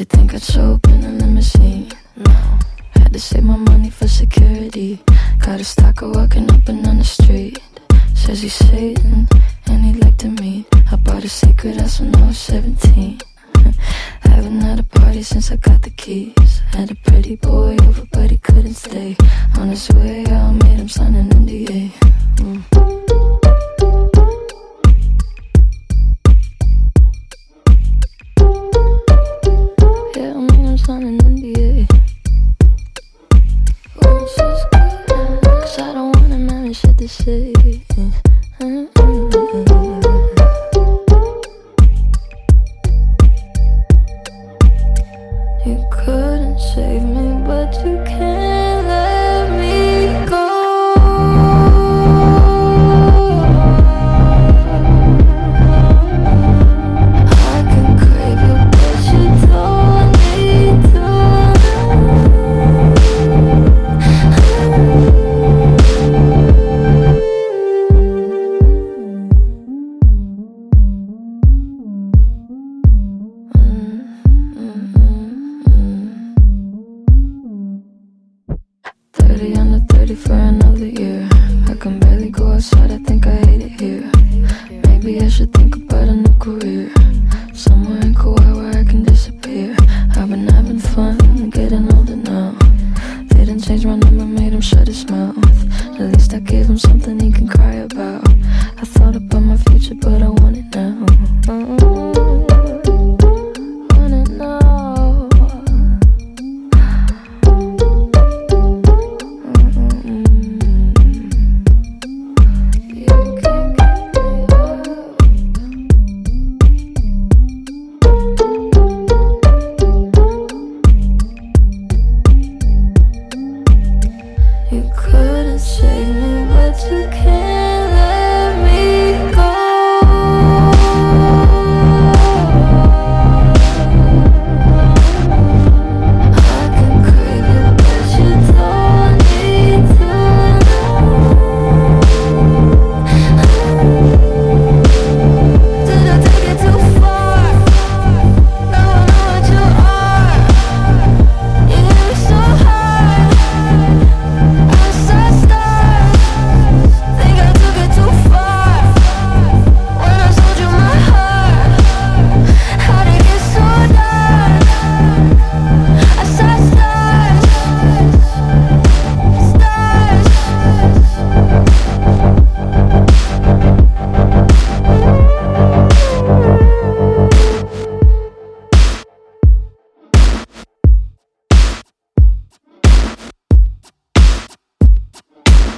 Let's open a limousine. No. Had to save my money for security. Got a stalker walking up and down the street. Says he's Satan and he'd like to meet. I bought a secret house when I was 17. Haven't had a party since I got the keys. Had a pretty boy over, but he couldn't stay. On his way, I made him sign an You couldn't save me, thirty for another year. I can barely go outside. I think I hate it here. Maybe I should think about a new career. Somewhere in Kauai where I can disappear. I've been having fun, getting older now. Didn't change my number, made him shut his mouth. At least I gave him something he can cry about. I thought about my future, but I want couldn't save me, but you can.